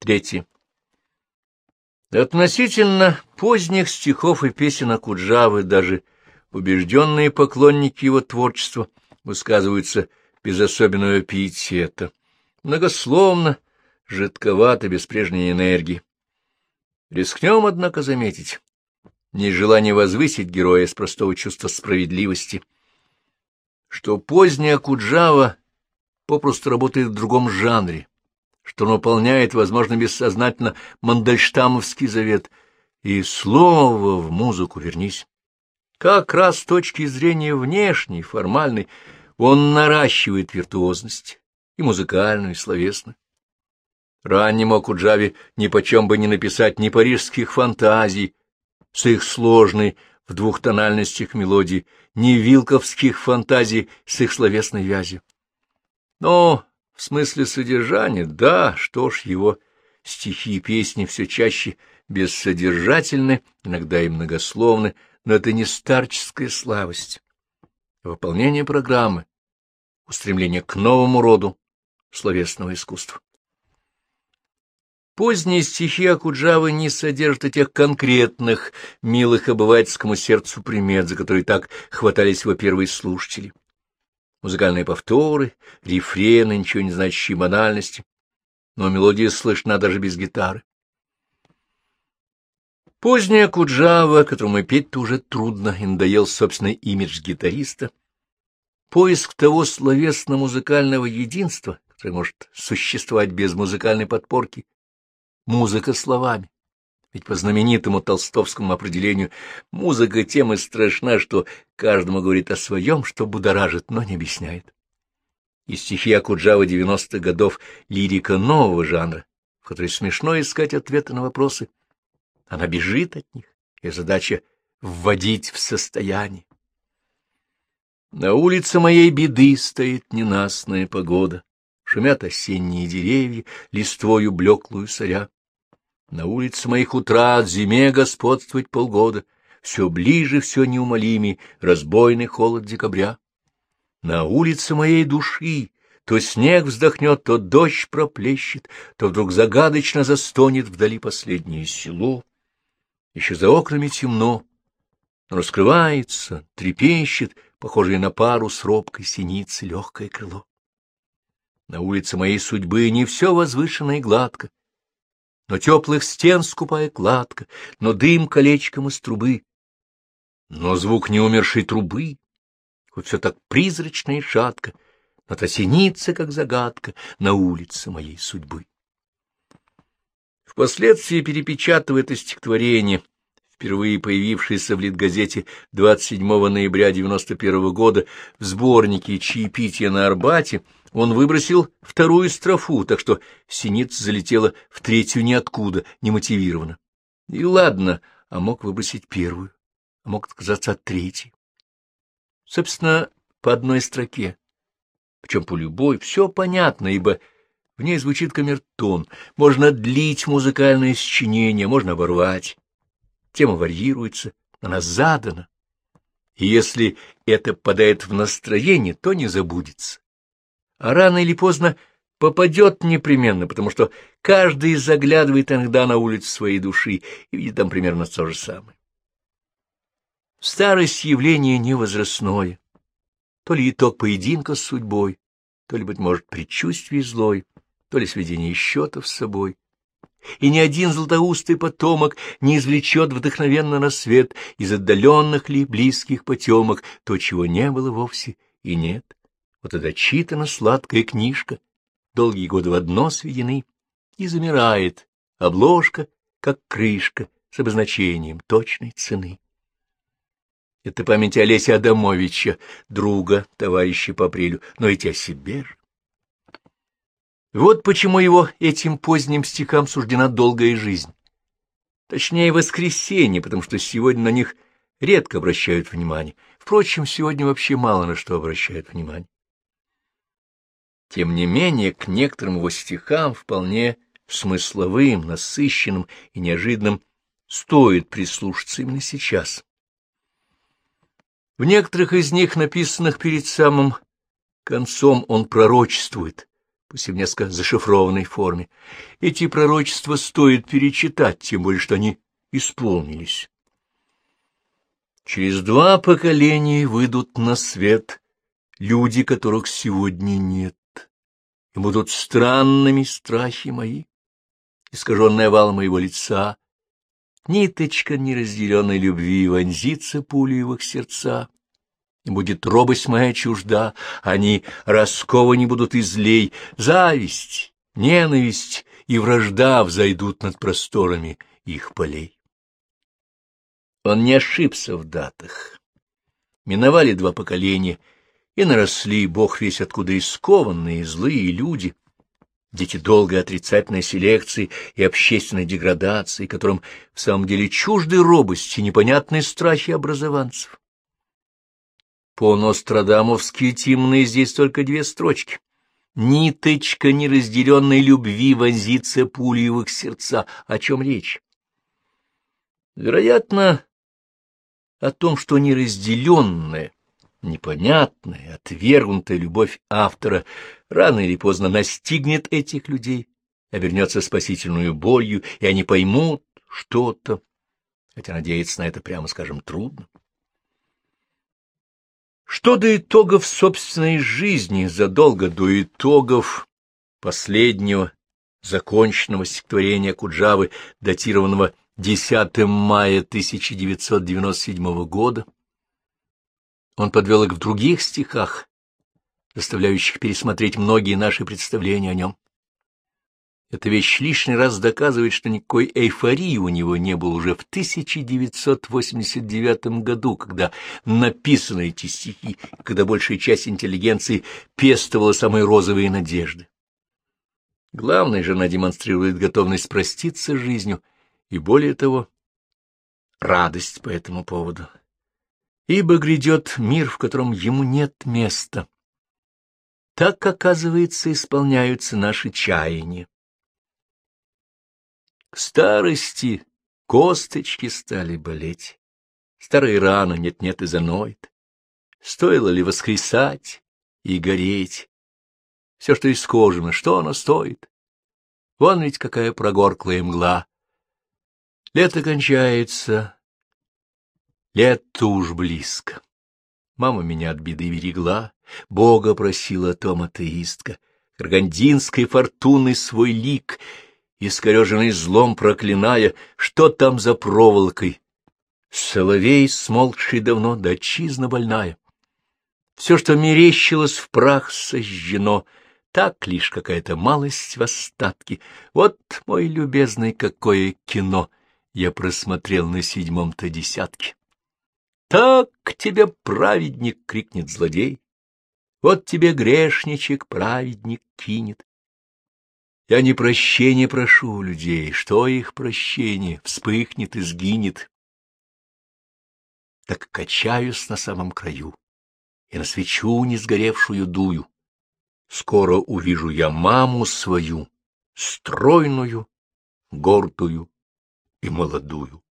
Третье. Относительно поздних стихов и песен Акуджавы даже убежденные поклонники его творчества высказываются без особенного пиетета, многословно, жидковато, без прежней энергии. Рискнем, однако, заметить, нежелание возвысить героя с простого чувства справедливости, что поздняя Куджава попросту работает в другом жанре, что он выполняет, возможно, бессознательно Мандельштамовский завет, и слово в музыку вернись. Как раз с точки зрения внешней, формальной, он наращивает виртуозность, и музыкальную, и словесную. Раннему Акуджаве нипочем бы не написать ни парижских фантазий с их сложной в двухтональностях мелодии, ни вилковских фантазий с их словесной вязью. Но в смысле содержания, да, что ж, его стихи и песни все чаще бессодержательны, иногда и многословны, но это не старческая слабость. Выполнение программы, устремление к новому роду словесного искусства. Поздние стихи Акуджавы не содержат этих конкретных, милых обывательскому сердцу примет, за которые так хватались его первые слушатели музыкальные повторы, рефрены, ничего не значащие банальности, но мелодия слышна даже без гитары. Поздняя Куджава, которому петь-то уже трудно, и надоел собственный имидж гитариста, поиск того словесно-музыкального единства, которое может существовать без музыкальной подпорки, музыка словами. Ведь по знаменитому толстовскому определению музыка тем и страшна, что каждому говорит о своем, что будоражит, но не объясняет. И стихи Акуджавы девяностых годов — лирика нового жанра, в которой смешно искать ответы на вопросы. Она бежит от них, и задача — вводить в состояние. На улице моей беды стоит ненастная погода, шумят осенние деревья, листвою блеклую соря. На улице моих утрат зиме господствовать полгода, все ближе, все неумолимей, разбойный холод декабря. На улице моей души то снег вздохнет, то дождь проплещет, то вдруг загадочно застонет вдали последнее село. Еще за окнами темно, но раскрывается, трепещет, похожее на пару с робкой синицы легкое крыло. На улице моей судьбы не все возвышенно и гладко, но теплых стен скупая кладка, но дым колечком из трубы, но звук неумершей трубы, хоть все так призрачно и шатко, но та синица, как загадка, на улице моей судьбы. Впоследствии перепечатывая это стихотворение, впервые появившееся в Литгазете 27 ноября 91 года в сборнике «Чаепитие на Арбате», он выбросил вторую строфу, так что синица залетела в третью ниоткуда, немотивированно. И ладно, а мог выбросить первую, а мог отказаться от третьей. Собственно, по одной строке, причем по любой, все понятно, ибо в ней звучит камертон. Можно длить музыкальное сочинение, можно оборвать. Тема варьируется, она задана. И если это попадает в настроение, то не забудется а рано или поздно попадет непременно, потому что каждый заглядывает иногда на улицу своей души и видит там примерно то же самое. Старость явление невозрастное, то ли итог поединка с судьбой, то ли, быть может, предчувствие злой, то ли сведение счетов с собой. И ни один златоустый потомок не извлечет вдохновенно на свет из отдаленных ли близких потемок то, чего не было вовсе и нет. Вот эта читана сладкая книжка, долгие годы в одно сведены, и замирает обложка, как крышка, с обозначением точной цены. Это память Олеся Адамовича, друга, товарища по апрелю, но ведь о себе же. Вот почему его этим поздним стихам суждена долгая жизнь. Точнее, воскресенье, потому что сегодня на них редко обращают внимание. Впрочем, сегодня вообще мало на что обращают внимание. Тем не менее, к некоторым его стихам, вполне смысловым, насыщенным и неожиданным, стоит прислушаться именно сейчас. В некоторых из них, написанных перед самым концом, он пророчествует, пусть в несколько зашифрованной форме. Эти пророчества стоит перечитать, тем более что они исполнились. Через два поколения выйдут на свет люди, которых сегодня нет, и будут странными страхи мои, искаженная вал моего лица, ниточка неразделенной любви вонзится пулей в их сердца. Будет робость моя чужда, они раскованы будут излей, зависть, ненависть и вражда взойдут над просторами их полей. Он не ошибся в датах. Миновали два поколения, и наросли, бог весь откуда искованные, злые люди, дети долгой отрицательной селекции и общественной деградации, которым в самом деле чужды робости, непонятные страхи образованцев. По-нострадамовски тимные здесь только две строчки. Ниточка неразделенной любви вонзится пулей в их сердца. О чем речь? Вероятно, о том, что неразделенная, непонятная, отвергнутая любовь автора рано или поздно настигнет этих людей, обернется спасительную болью, и они поймут что-то, хотя надеяться на это, прямо скажем, трудно. Что до итогов собственной жизни задолго до итогов последнего законченного стихотворения Куджавы, датированного 10 мая 1997 года, он подвел их в других стихах, заставляющих пересмотреть многие наши представления о нем. Эта вещь лишний раз доказывает, что никакой эйфории у него не было уже в 1989 году, когда написаны эти стихи, когда большая часть интеллигенции пестовала самые розовые надежды. Главное же, она демонстрирует готовность проститься с жизнью и, более того, радость по этому поводу. Ибо грядет мир, в котором ему нет места. Так, оказывается, исполняются наши чаяния. К старости косточки стали болеть, старые раны нет-нет и заноет. Стоило ли воскресать и гореть? Все, что искожено, что оно стоит? Вон ведь какая прогорклая мгла. Лето кончается, лето уж близко. Мама меня от беды берегла, Бога просила том атеистка, Каргандинской фортуны свой лик — искореженный злом проклиная, что там за проволокой. Соловей, смолкший давно, да отчизна больная. Все, что мерещилось в прах, сожжено, так лишь какая-то малость в остатке. Вот, мой любезный, какое кино я просмотрел на седьмом-то десятке. Так тебе праведник крикнет злодей, вот тебе грешничек праведник кинет. Я не прощения прошу у людей, что их прощение вспыхнет и сгинет. Так качаюсь на самом краю и на свечу не сгоревшую дую. Скоро увижу я маму свою, стройную, гордую и молодую.